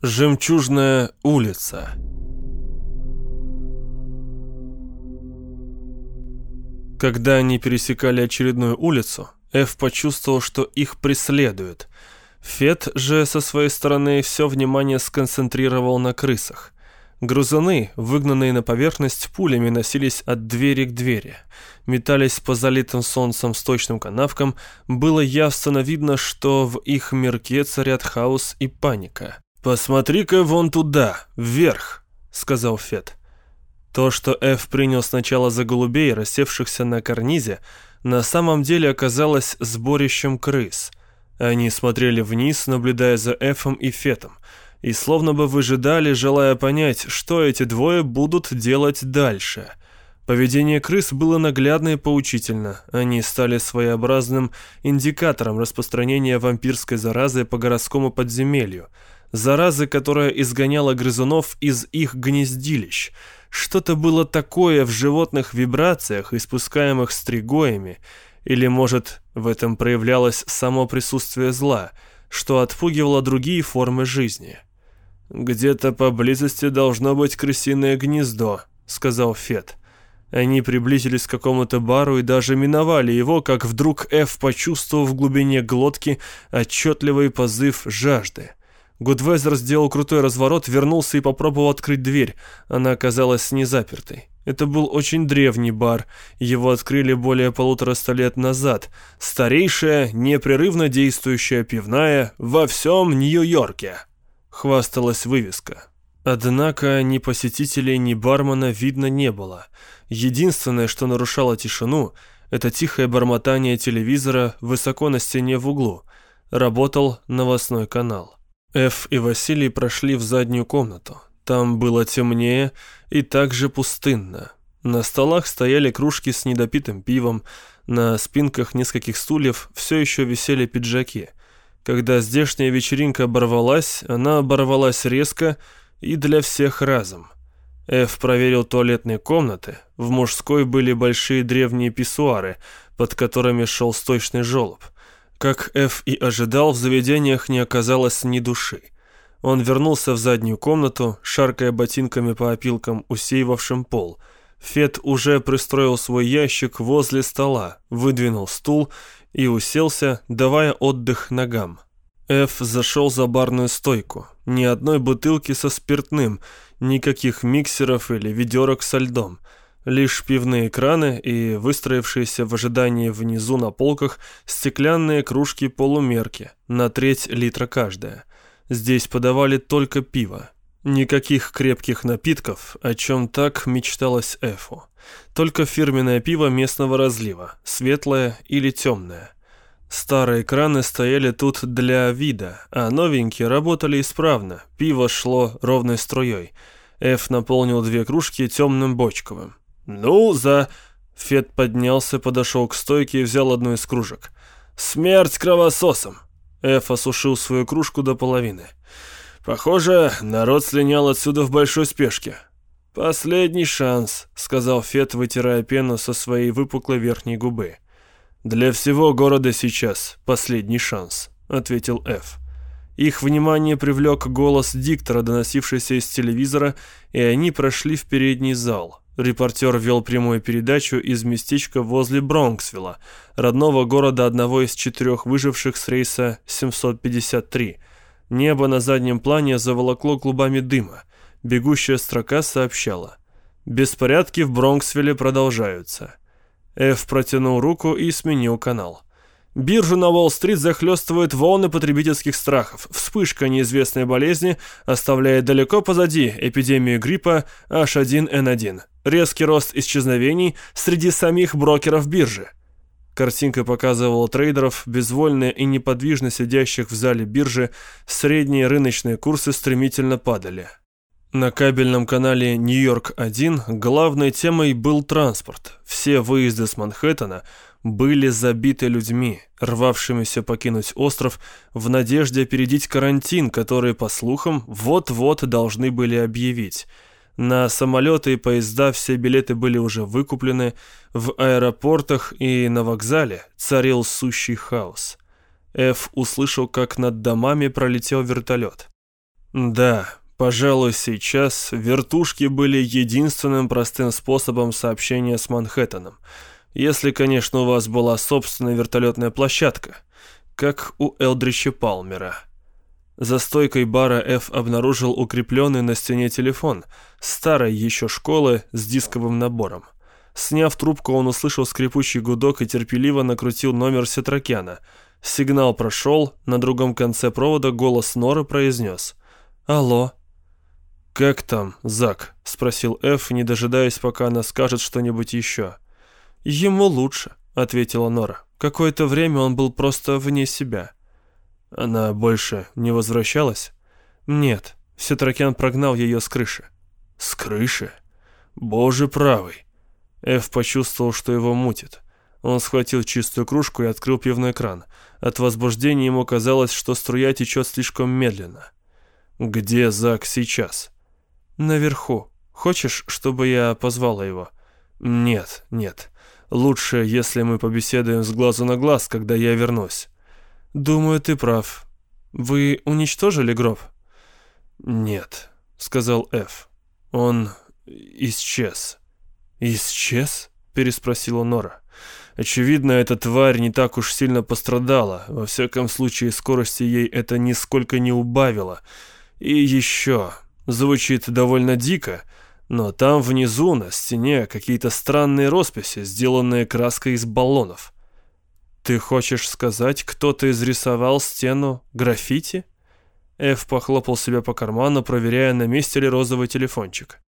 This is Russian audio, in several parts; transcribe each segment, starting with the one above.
Жемчужная улица. Когда они пересекали очередную улицу, Эф почувствовал, что их преследуют. Фет же со своей стороны все внимание сконцентрировал на крысах. Грузуны, выгнанные на поверхность, пулями носились от двери к двери. Метались по залитым солнцем сточным канавкам, было явственно видно, что в их мирке царят хаос и паника. «Посмотри-ка вон туда, вверх», — сказал Фет. То, что Эф принял сначала за голубей, рассевшихся на карнизе, на самом деле оказалось сборищем крыс. Они смотрели вниз, наблюдая за Эфом и Фетом, и словно бы выжидали, желая понять, что эти двое будут делать дальше. Поведение крыс было наглядно и поучительно. Они стали своеобразным индикатором распространения вампирской заразы по городскому подземелью – заразы, которая изгоняла грызунов из их гнездилищ. Что-то было такое в животных вибрациях, испускаемых стригоями, или, может, в этом проявлялось само присутствие зла, что отпугивало другие формы жизни. «Где-то поблизости должно быть крысиное гнездо», — сказал Фет. Они приблизились к какому-то бару и даже миновали его, как вдруг Эф почувствовал в глубине глотки отчетливый позыв жажды. Гудвезер сделал крутой разворот, вернулся и попробовал открыть дверь. Она оказалась не запертой. Это был очень древний бар. Его открыли более полутора ста лет назад. Старейшая, непрерывно действующая пивная во всем Нью-Йорке. Хвасталась вывеска. Однако ни посетителей, ни бармена видно не было. Единственное, что нарушало тишину, это тихое бормотание телевизора высоко на стене в углу. Работал новостной канал. Эф и Василий прошли в заднюю комнату. Там было темнее и также пустынно. На столах стояли кружки с недопитым пивом, на спинках нескольких стульев все еще висели пиджаки. Когда здешняя вечеринка оборвалась, она оборвалась резко и для всех разом. Эф проверил туалетные комнаты. В мужской были большие древние писсуары, под которыми шел сточный желоб – как Эф и ожидал, в заведениях не оказалось ни души. Он вернулся в заднюю комнату, шаркая ботинками по опилкам, усеивавшим пол. Фет уже пристроил свой ящик возле стола, выдвинул стул и уселся, давая отдых ногам. Эф зашел за барную стойку. Ни одной бутылки со спиртным, никаких миксеров или ведерок со льдом – Лишь пивные краны и выстроившиеся в ожидании внизу на полках стеклянные кружки-полумерки на треть литра каждая. Здесь подавали только пиво. Никаких крепких напитков, о чем так мечталось Эфу. Только фирменное пиво местного разлива, светлое или темное. Старые краны стояли тут для вида, а новенькие работали исправно, пиво шло ровной струей. Эф наполнил две кружки темным бочковым. «Ну, за...» Фет поднялся, подошел к стойке и взял одну из кружек. «Смерть кровососом!» Эф осушил свою кружку до половины. «Похоже, народ слинял отсюда в большой спешке». «Последний шанс», — сказал Фет, вытирая пену со своей выпуклой верхней губы. «Для всего города сейчас последний шанс», — ответил Эф. Их внимание привлек голос диктора, доносившийся из телевизора, и они прошли в передний зал. Репортер вел прямую передачу из местечка возле Бронксвилла, родного города одного из четырех выживших с рейса 753. Небо на заднем плане заволокло клубами дыма. Бегущая строка сообщала. «Беспорядки в Бронксвилле продолжаются». Эф протянул руку и сменил канал. Биржу на Уолл-стрит захлестывают волны потребительских страхов. Вспышка неизвестной болезни оставляет далеко позади эпидемию гриппа H1N1. Резкий рост исчезновений среди самих брокеров биржи. Картинка показывала трейдеров, безвольно и неподвижно сидящих в зале биржи, средние рыночные курсы стремительно падали. На кабельном канале «Нью-Йорк-1» главной темой был транспорт. Все выезды с Манхэттена – были забиты людьми, рвавшимися покинуть остров в надежде опередить карантин, который, по слухам, вот-вот должны были объявить. На самолеты и поезда все билеты были уже выкуплены, в аэропортах и на вокзале царил сущий хаос. Эф услышал, как над домами пролетел вертолет. Да, пожалуй, сейчас вертушки были единственным простым способом сообщения с Манхэттеном. Если, конечно, у вас была собственная вертолетная площадка, как у Элдрича Палмера. За стойкой бара Ф обнаружил укрепленный на стене телефон, старой еще школы с дисковым набором. Сняв трубку, он услышал скрипучий гудок и терпеливо накрутил номер Сетракяна. Сигнал прошел, на другом конце провода голос Норы произнес «Алло». «Как там, Зак?» — спросил Ф, не дожидаясь, пока она скажет что-нибудь еще. «Ему лучше», — ответила Нора. «Какое-то время он был просто вне себя». Она больше не возвращалась? Нет, Сетракян прогнал ее с крыши. С крыши? Боже правый. Эф почувствовал, что его мутит. Он схватил чистую кружку и открыл пивной кран. От возбуждения ему казалось, что струя течет слишком медленно. «Где Зак сейчас?» «Наверху. Хочешь, чтобы я позвала его?» «Нет, нет. Лучше, если мы побеседуем с глазу на глаз, когда я вернусь». «Думаю, ты прав. Вы уничтожили гроб?» «Нет», — сказал Ф. «Он исчез». «Исчез?» — переспросила Нора. Очевидно, эта тварь не так уж сильно пострадала. Во всяком случае, скорости ей это нисколько не убавило. И еще, звучит довольно дико, но там внизу на стене какие-то странные росписи, сделанные краской из баллонов. «Ты хочешь сказать, кто-то изрисовал стену граффити?» Эф похлопал себя по карману, проверяя, на месте ли розовый телефончик.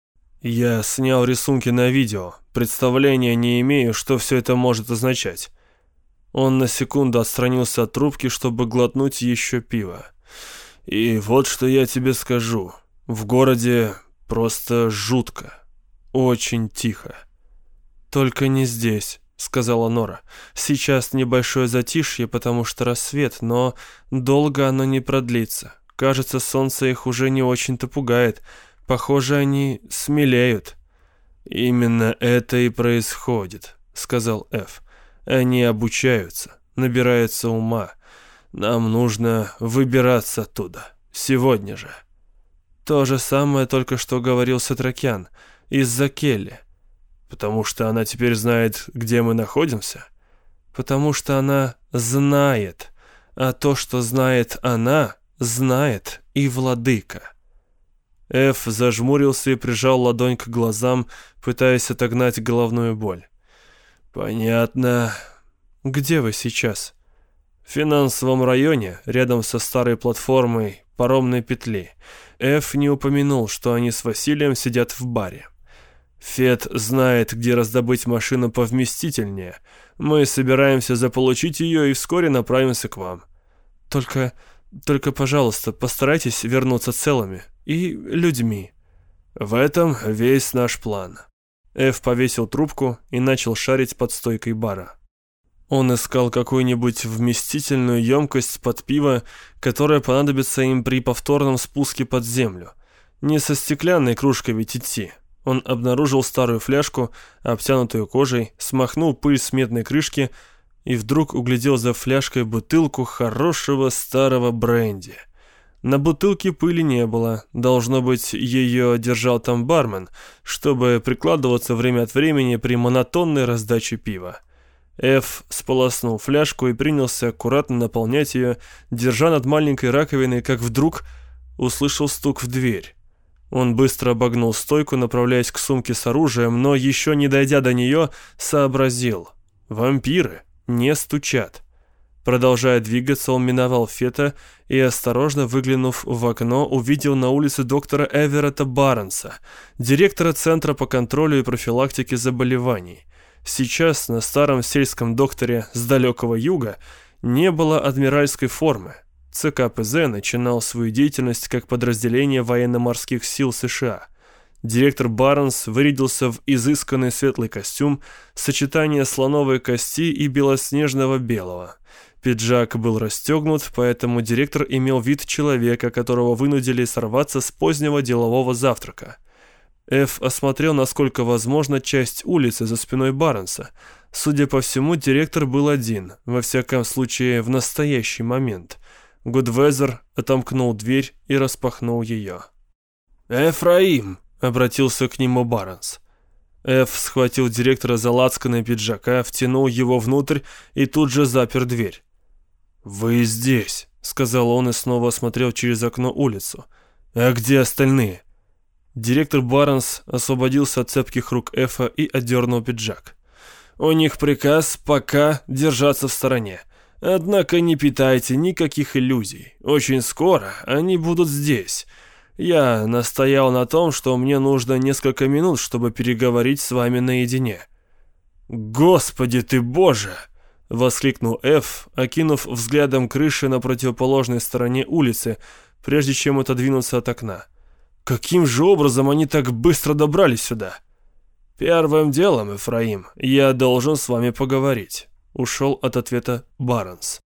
«Я снял рисунки на видео. Представления не имею, что все это может означать». Он на секунду отстранился от трубки, чтобы глотнуть еще пиво. «И вот что я тебе скажу. В городе просто жутко. Очень тихо. Только не здесь сказала Нора. «Сейчас небольшое затишье, потому что рассвет, но долго оно не продлится. Кажется, солнце их уже не очень-то пугает. Похоже, они смелеют». «Именно это и происходит», — сказал Ф. «Они обучаются, набираются ума. Нам нужно выбираться оттуда. Сегодня же». То же самое только что говорил Сатракян. Из-за Келли. Потому что она теперь знает, где мы находимся? Потому что она знает. А то, что знает она, знает и владыка. Эф зажмурился и прижал ладонь к глазам, пытаясь отогнать головную боль. «Понятно. Где вы сейчас?» «В финансовом районе, рядом со старой платформой паромной петли. Эф не упомянул, что они с Василием сидят в баре. Фет знает, где раздобыть машину повместительнее. Мы собираемся заполучить ее и вскоре направимся к вам. Только, только, пожалуйста, постарайтесь вернуться целыми и людьми. В этом весь наш план. Эф повесил трубку и начал шарить под стойкой бара. Он искал какую-нибудь вместительную емкость под пиво, которая понадобится им при повторном спуске под землю. Не со стеклянной кружкой ведь идти, он обнаружил старую фляжку, обтянутую кожей, смахнул пыль с медной крышки и вдруг углядел за фляжкой бутылку хорошего старого бренди. На бутылке пыли не было, должно быть, ее держал там бармен, чтобы прикладываться время от времени при монотонной раздаче пива. Эф сполоснул фляжку и принялся аккуратно наполнять ее, держа над маленькой раковиной, как вдруг услышал стук в дверь. Он быстро обогнул стойку, направляясь к сумке с оружием, но еще не дойдя до нее, сообразил. Вампиры не стучат. Продолжая двигаться, он миновал Фета и, осторожно выглянув в окно, увидел на улице доктора Эверетта Барнса, директора Центра по контролю и профилактике заболеваний. Сейчас на старом сельском докторе с далекого юга не было адмиральской формы, ЦКПЗ начинал свою деятельность как подразделение военно-морских сил США. Директор Барнс вырядился в изысканный светлый костюм, сочетание слоновой кости и белоснежного белого. Пиджак был расстегнут, поэтому директор имел вид человека, которого вынудили сорваться с позднего делового завтрака. Эф осмотрел, насколько возможно, часть улицы за спиной Барнса. Судя по всему, директор был один, во всяком случае, в настоящий момент – Гудвезер отомкнул дверь и распахнул ее. «Эфраим!» — обратился к нему Барнс. Эф схватил директора за лацканой пиджака, втянул его внутрь и тут же запер дверь. «Вы здесь», — сказал он и снова осмотрел через окно улицу. «А где остальные?» Директор Барнс освободился от цепких рук Эфа и отдернул пиджак. «У них приказ пока держаться в стороне. Однако не питайте никаких иллюзий. Очень скоро они будут здесь. Я настоял на том, что мне нужно несколько минут, чтобы переговорить с вами наедине». «Господи ты боже!» — воскликнул Эф, окинув взглядом крыши на противоположной стороне улицы, прежде чем отодвинуться от окна. «Каким же образом они так быстро добрались сюда?» «Первым делом, Эфраим, я должен с вами поговорить», — ушел от ответа Барнс.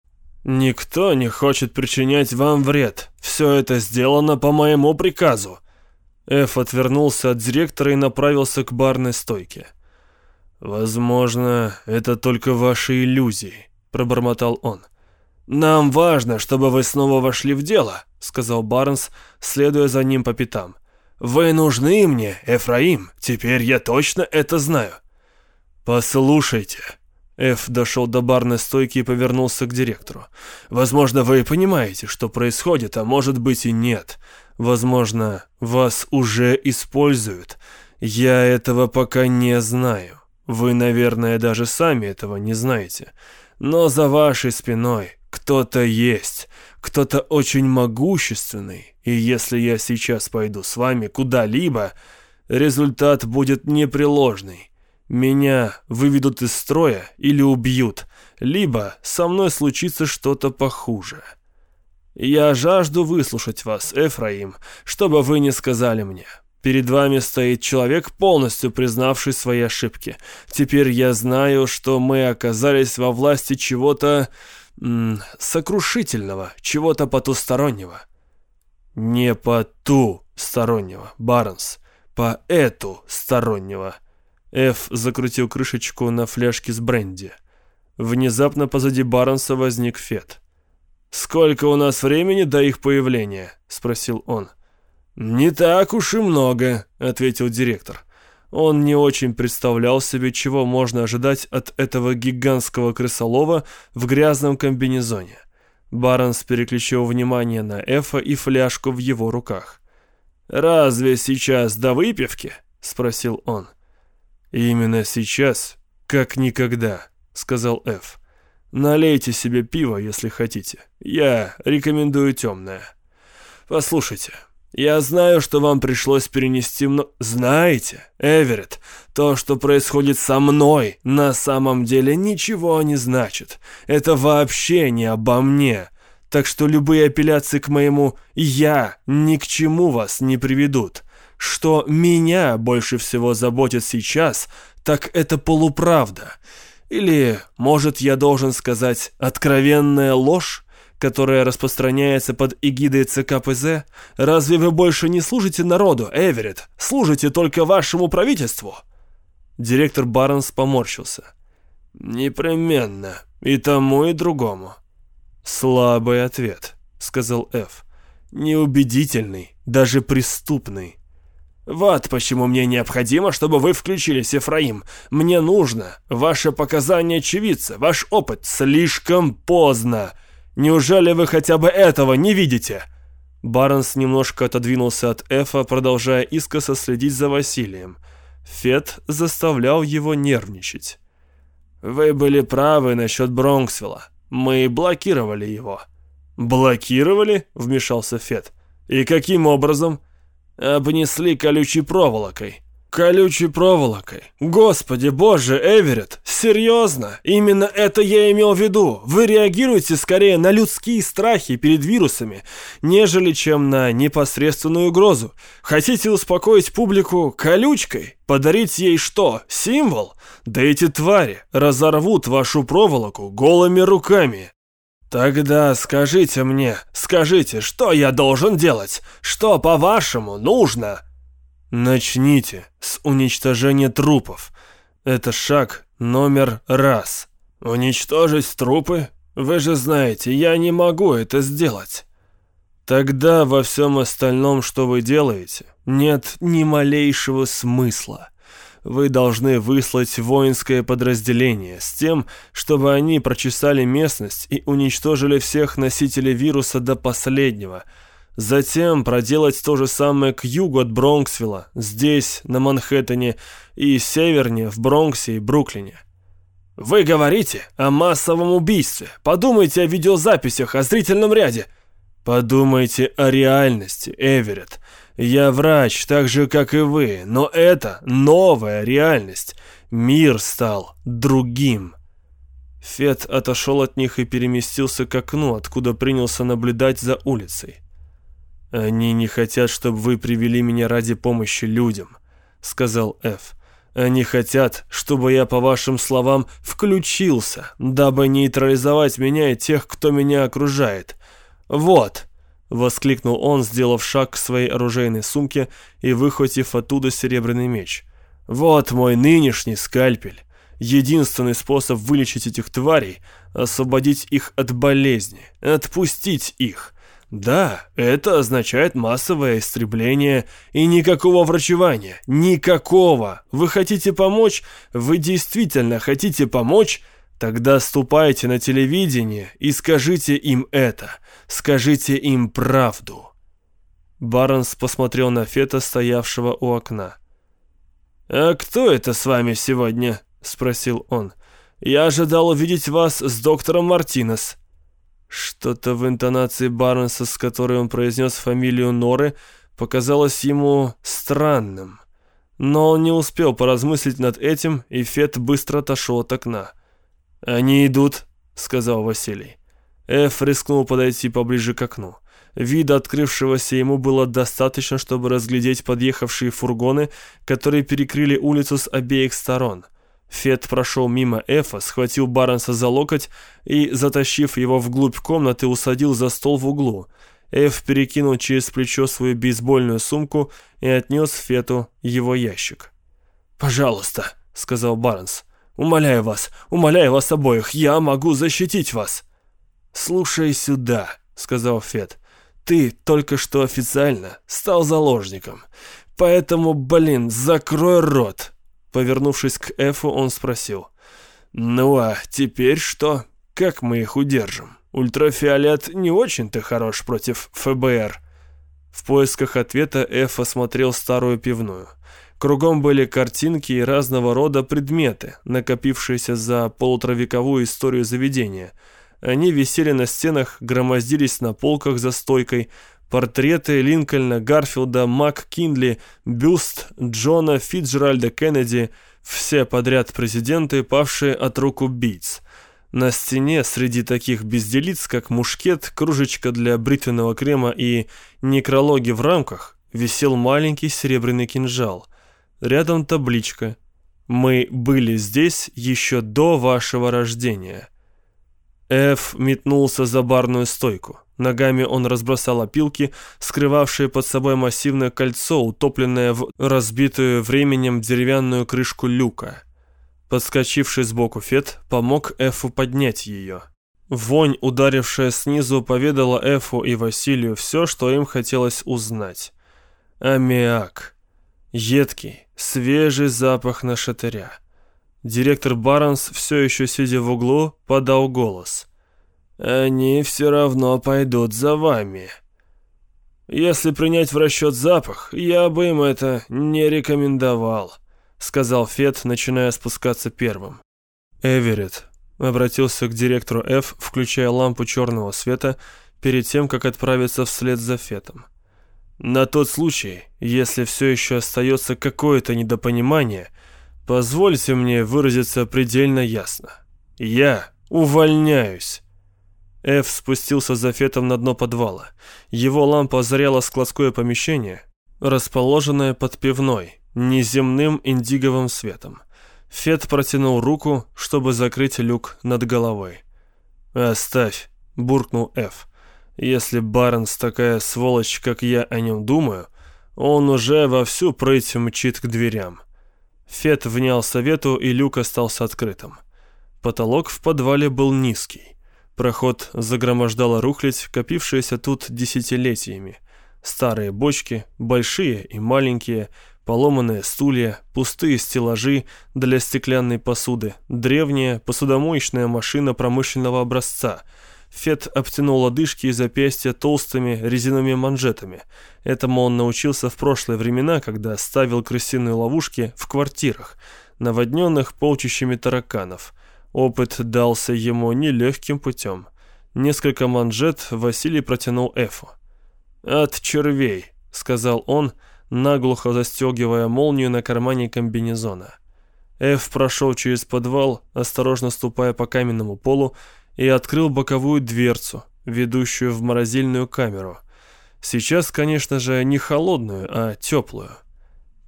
«Никто не хочет причинять вам вред. Все это сделано по моему приказу». Эф отвернулся от директора и направился к барной стойке. «Возможно, это только ваши иллюзии», — пробормотал он. «Нам важно, чтобы вы снова вошли в дело», — сказал Барнс, следуя за ним по пятам. «Вы нужны мне, Эфраим, теперь я точно это знаю». «Послушайте», Эф дошел до барной стойки и повернулся к директору. «Возможно, вы понимаете, что происходит, а может быть и нет. Возможно, вас уже используют. Я этого пока не знаю. Вы, наверное, даже сами этого не знаете. Но за вашей спиной кто-то есть, кто-то очень могущественный, и если я сейчас пойду с вами куда-либо, результат будет непреложный». Меня выведут из строя или убьют, либо со мной случится что-то похуже. Я жажду выслушать вас, Эфраим, чтобы вы не сказали мне. Перед вами стоит человек, полностью признавший свои ошибки. Теперь я знаю, что мы оказались во власти чего-то сокрушительного, чего-то потустороннего. Не по ту стороннего, Барнс, по эту стороннего. Эф закрутил крышечку на фляжке с бренди. Внезапно позади Барнса возник Фет. «Сколько у нас времени до их появления?» — спросил он. «Не так уж и много», — ответил директор. Он не очень представлял себе, чего можно ожидать от этого гигантского крысолова в грязном комбинезоне. Барнс переключил внимание на Эфа и фляжку в его руках. «Разве сейчас до выпивки?» — спросил он. «Именно сейчас, как никогда», — сказал Эф. «Налейте себе пиво, если хотите. Я рекомендую темное». «Послушайте, я знаю, что вам пришлось перенести много... Знаете, Эверетт, то, что происходит со мной, на самом деле ничего не значит. Это вообще не обо мне. Так что любые апелляции к моему «я» ни к чему вас не приведут. Что меня больше всего заботит сейчас, так это полуправда. Или, может, я должен сказать, откровенная ложь, которая распространяется под эгидой ЦКПЗ? Разве вы больше не служите народу, Эверетт? Служите только вашему правительству?» Директор Барнс поморщился. «Непременно. И тому, и другому». «Слабый ответ», — сказал Ф. «Неубедительный, даже преступный». «Вот почему мне необходимо, чтобы вы включились, Ефраим. Мне нужно. Ваше показание очевидца, ваш опыт. Слишком поздно. Неужели вы хотя бы этого не видите?» Барнс немножко отодвинулся от Эфа, продолжая искоса следить за Василием. Фет заставлял его нервничать. «Вы были правы насчет Бронксвилла. Мы блокировали его». «Блокировали?» — вмешался Фет. «И каким образом?» Обнесли колючей проволокой. Колючей проволокой. Господи боже, Эверетт, серьезно? Именно это я имел в виду. Вы реагируете скорее на людские страхи перед вирусами, нежели чем на непосредственную угрозу. Хотите успокоить публику колючкой? Подарить ей что, символ? Да эти твари разорвут вашу проволоку голыми руками. «Тогда скажите мне, скажите, что я должен делать? Что, по-вашему, нужно?» «Начните с уничтожения трупов. Это шаг номер раз. Уничтожить трупы? Вы же знаете, я не могу это сделать». Тогда во всем остальном, что вы делаете, нет ни малейшего смысла. Вы должны выслать воинское подразделение с тем, чтобы они прочесали местность и уничтожили всех носителей вируса до последнего. Затем проделать то же самое к югу от Бронксвилла, здесь, на Манхэттене, и севернее, в Бронксе и Бруклине. «Вы говорите о массовом убийстве. Подумайте о видеозаписях, о зрительном ряде». «Подумайте о реальности, Эверетт. Я врач, так же, как и вы, но это новая реальность. Мир стал другим». Фет отошел от них и переместился к окну, откуда принялся наблюдать за улицей. «Они не хотят, чтобы вы привели меня ради помощи людям», — сказал Эф. «Они хотят, чтобы я, по вашим словам, включился, дабы нейтрализовать меня и тех, кто меня окружает. «Вот!» — воскликнул он, сделав шаг к своей оружейной сумке и выхватив оттуда серебряный меч. «Вот мой нынешний скальпель. Единственный способ вылечить этих тварей — освободить их от болезни, отпустить их. Да, это означает массовое истребление и никакого врачевания. Никакого! Вы хотите помочь? Вы действительно хотите помочь?» Тогда ступайте на телевидение и скажите им это. Скажите им правду. Барнс посмотрел на Фета, стоявшего у окна. «А кто это с вами сегодня?» — спросил он. «Я ожидал увидеть вас с доктором Мартинес». Что-то в интонации Барнса, с которой он произнес фамилию Норы, показалось ему странным. Но он не успел поразмыслить над этим, и Фет быстро отошел от окна. «Они идут», — сказал Василий. Эф рискнул подойти поближе к окну. Вида открывшегося ему было достаточно, чтобы разглядеть подъехавшие фургоны, которые перекрыли улицу с обеих сторон. Фет прошел мимо Эфа, схватил Барнса за локоть и, затащив его вглубь комнаты, усадил за стол в углу. Эф перекинул через плечо свою бейсбольную сумку и отнес Фету его ящик. «Пожалуйста», — сказал Барнс. Умоляю вас, умоляю вас обоих, я могу защитить вас!» «Слушай сюда», — сказал Фет. «Ты только что официально стал заложником. Поэтому, блин, закрой рот!» Повернувшись к Эфу, он спросил. «Ну а теперь что? Как мы их удержим? Ультрафиолет не очень-то хорош против ФБР». В поисках ответа Эф осмотрел старую пивную. Кругом были картинки и разного рода предметы, накопившиеся за полуторавековую историю заведения. Они висели на стенах, громоздились на полках за стойкой, портреты Линкольна, Гарфилда, Мак Киндли, бюст Джона Фитджеральда Кеннеди, все подряд президенты, павшие от рук убийц. На стене среди таких безделиц, как мушкет, кружечка для бритвенного крема и некрологи в рамках, висел маленький серебряный кинжал – Рядом табличка «Мы были здесь еще до вашего рождения». Эф метнулся за барную стойку. Ногами он разбросал опилки, скрывавшие под собой массивное кольцо, утопленное в разбитую временем деревянную крышку люка. Подскочивший сбоку Фет помог Эфу поднять ее. Вонь, ударившая снизу, поведала Эфу и Василию все, что им хотелось узнать. Аммиак. Едкий, свежий запах на шатыря. Директор Барнс, все еще сидя в углу, подал голос. «Они все равно пойдут за вами». «Если принять в расчет запах, я бы им это не рекомендовал», сказал Фет, начиная спускаться первым. «Эверетт», обратился к директору Ф, включая лампу черного света, перед тем, как отправиться вслед за Фетом. На тот случай, если все еще остается какое-то недопонимание, позвольте мне выразиться предельно ясно. Я увольняюсь. Эф спустился за Фетом на дно подвала. Его лампа озаряла складское помещение, расположенное под пивной, неземным индиговым светом. Фет протянул руку, чтобы закрыть люк над головой. «Оставь», — буркнул Эф. Если Барнс такая сволочь, как я о нем думаю, он уже вовсю прыть мчит к дверям. Фет внял совету, и люк остался открытым. Потолок в подвале был низкий. Проход загромождала рухлядь, копившаяся тут десятилетиями. Старые бочки, большие и маленькие, поломанные стулья, пустые стеллажи для стеклянной посуды, древняя посудомоечная машина промышленного образца. Фет обтянул лодыжки и запястья толстыми резиновыми манжетами. Этому он научился в прошлые времена, когда ставил крысиные ловушки в квартирах, наводненных полчищами тараканов – Опыт дался ему нелегким путем. Несколько манжет Василий протянул Эфу. «От червей», — сказал он, наглухо застегивая молнию на кармане комбинезона. Эф прошел через подвал, осторожно ступая по каменному полу, и открыл боковую дверцу, ведущую в морозильную камеру. Сейчас, конечно же, не холодную, а теплую.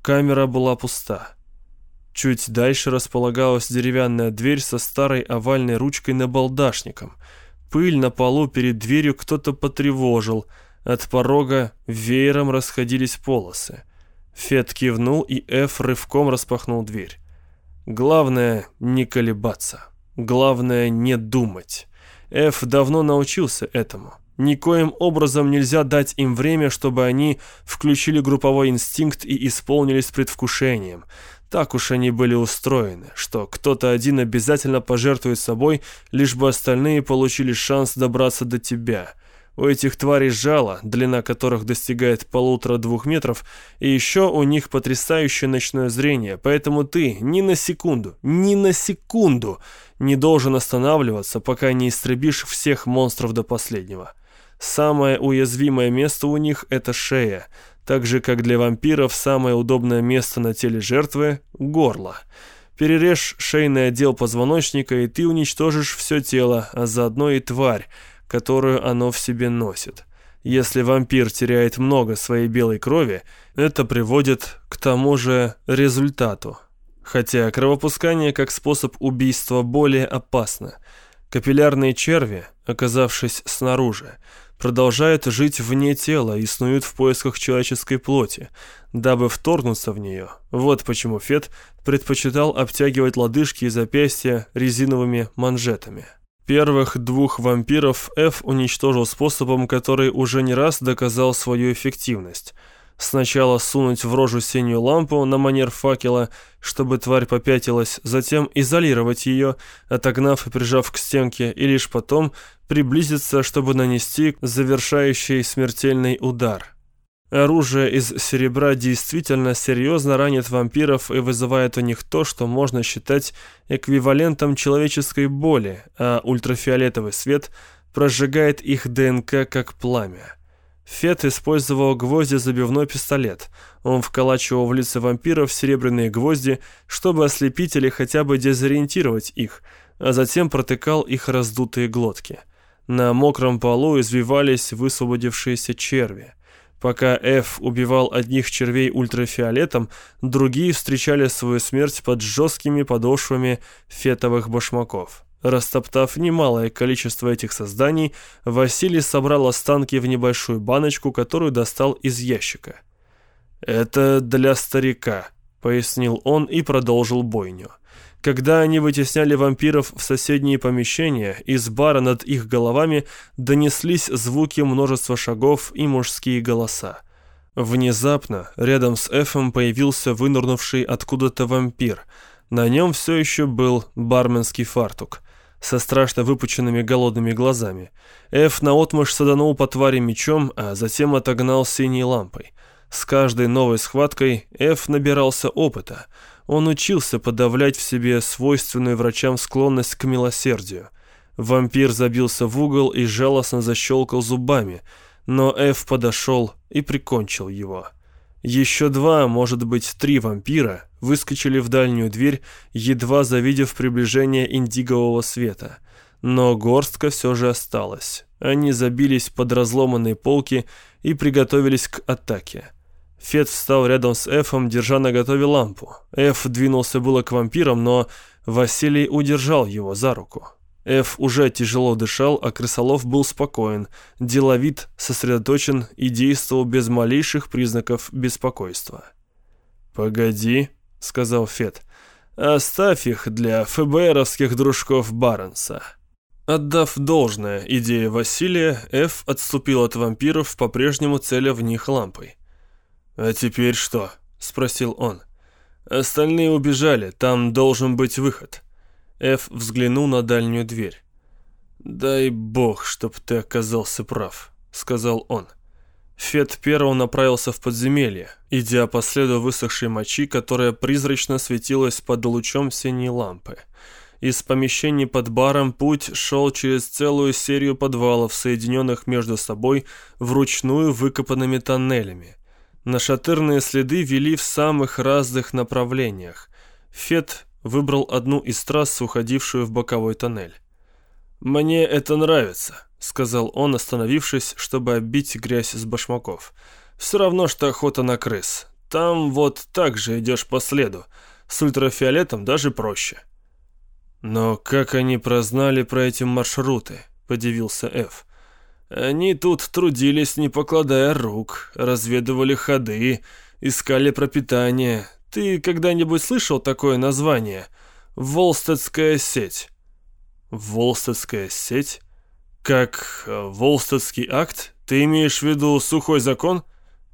Камера была пуста. Чуть дальше располагалась деревянная дверь со старой овальной ручкой на балдашником. Пыль на полу перед дверью кто-то потревожил. От порога веером расходились полосы. Фет кивнул, и Эф рывком распахнул дверь. Главное — не колебаться. Главное — не думать. Эф давно научился этому. Никоим образом нельзя дать им время, чтобы они включили групповой инстинкт и исполнились предвкушением. Так уж они были устроены, что кто-то один обязательно пожертвует собой, лишь бы остальные получили шанс добраться до тебя. У этих тварей жало, длина которых достигает полутора-двух метров, и еще у них потрясающее ночное зрение, поэтому ты ни на секунду, ни на секунду не должен останавливаться, пока не истребишь всех монстров до последнего. Самое уязвимое место у них – это шея, так же, как для вампиров, самое удобное место на теле жертвы – горло. Перережь шейный отдел позвоночника, и ты уничтожишь все тело, а заодно и тварь, которую оно в себе носит. Если вампир теряет много своей белой крови, это приводит к тому же результату. Хотя кровопускание как способ убийства более опасно. Капиллярные черви, оказавшись снаружи, продолжают жить вне тела и снуют в поисках человеческой плоти, дабы вторгнуться в нее. Вот почему Фет предпочитал обтягивать лодыжки и запястья резиновыми манжетами. Первых двух вампиров Ф уничтожил способом, который уже не раз доказал свою эффективность – Сначала сунуть в рожу синюю лампу на манер факела, чтобы тварь попятилась, затем изолировать ее, отогнав и прижав к стенке, и лишь потом приблизиться, чтобы нанести завершающий смертельный удар. Оружие из серебра действительно серьезно ранит вампиров и вызывает у них то, что можно считать эквивалентом человеческой боли, а ультрафиолетовый свет прожигает их ДНК как пламя. Фет использовал гвозди-забивной пистолет. Он вколачивал в лица вампиров серебряные гвозди, чтобы ослепить или хотя бы дезориентировать их, а затем протыкал их раздутые глотки. На мокром полу извивались высвободившиеся черви. Пока Ф убивал одних червей ультрафиолетом, другие встречали свою смерть под жесткими подошвами фетовых башмаков. Растоптав немалое количество этих созданий, Василий собрал останки в небольшую баночку, которую достал из ящика. «Это для старика», — пояснил он и продолжил бойню. Когда они вытесняли вампиров в соседние помещения, из бара над их головами донеслись звуки множества шагов и мужские голоса. Внезапно рядом с Эфом появился вынырнувший откуда-то вампир. На нем все еще был барменский фартук со страшно выпученными голодными глазами. Эф наотмашь саданул по твари мечом, а затем отогнал синей лампой. С каждой новой схваткой Эф набирался опыта. Он учился подавлять в себе свойственную врачам склонность к милосердию. Вампир забился в угол и жалостно защелкал зубами, но Эф подошел и прикончил его. Еще два, может быть, три вампира выскочили в дальнюю дверь, едва завидев приближение индигового света. Но горстка все же осталась. Они забились под разломанные полки и приготовились к атаке. Фет встал рядом с Эфом, держа наготове лампу. Эф двинулся было к вампирам, но Василий удержал его за руку. Эф уже тяжело дышал, а Крысолов был спокоен, деловит, сосредоточен и действовал без малейших признаков беспокойства. «Погоди», — сказал Фет, — «оставь их для ФБРовских дружков Барнса». Отдав должное идее Василия, Эф отступил от вампиров, по-прежнему целя в них лампой. «А теперь что?» — спросил он. «Остальные убежали, там должен быть выход». Эф взглянул на дальнюю дверь. «Дай бог, чтоб ты оказался прав», — сказал он. Фет первым направился в подземелье, идя по следу высохшей мочи, которая призрачно светилась под лучом синей лампы. Из помещений под баром путь шел через целую серию подвалов, соединенных между собой вручную выкопанными тоннелями. Нашатырные следы вели в самых разных направлениях. Фет выбрал одну из трасс, уходившую в боковой тоннель. «Мне это нравится», — сказал он, остановившись, чтобы оббить грязь с башмаков. «Все равно, что охота на крыс. Там вот так же идешь по следу. С ультрафиолетом даже проще». «Но как они прознали про эти маршруты?» – подивился Эф. «Они тут трудились, не покладая рук, разведывали ходы, искали пропитание. Ты когда-нибудь слышал такое название? Волстедская сеть». «Волстедская сеть? Как э, Волстедский акт? Ты имеешь в виду сухой закон?»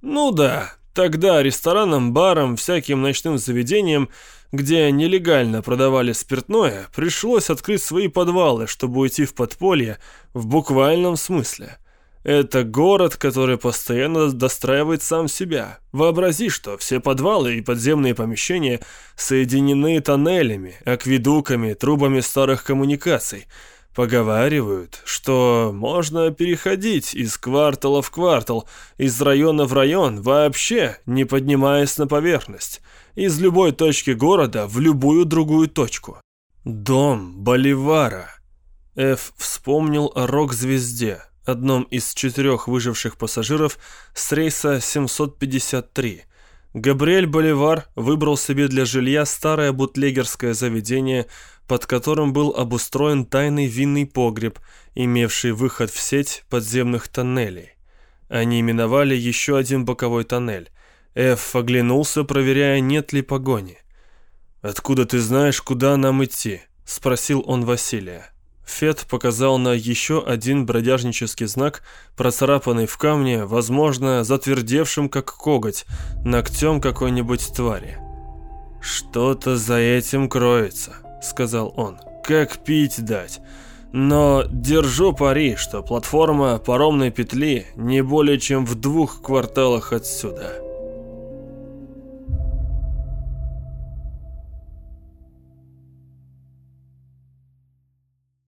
«Ну да, тогда ресторанам, барам, всяким ночным заведениям где нелегально продавали спиртное, пришлось открыть свои подвалы, чтобы уйти в подполье в буквальном смысле. Это город, который постоянно достраивает сам себя. Вообрази, что все подвалы и подземные помещения соединены тоннелями, акведуками, трубами старых коммуникаций. Поговаривают, что можно переходить из квартала в квартал, из района в район, вообще не поднимаясь на поверхность из любой точки города в любую другую точку. Дом Боливара. Эф вспомнил о рок-звезде, одном из четырех выживших пассажиров с рейса 753. Габриэль Боливар выбрал себе для жилья старое бутлегерское заведение, под которым был обустроен тайный винный погреб, имевший выход в сеть подземных тоннелей. Они миновали еще один боковой тоннель. Эф оглянулся, проверяя, нет ли погони. «Откуда ты знаешь, куда нам идти?» – спросил он Василия. Фет показал на еще один бродяжнический знак, процарапанный в камне, возможно, затвердевшим как коготь, ногтем какой-нибудь твари. «Что-то за этим кроется», — сказал он. «Как пить дать? Но держу пари, что платформа паромной петли не более чем в двух кварталах отсюда».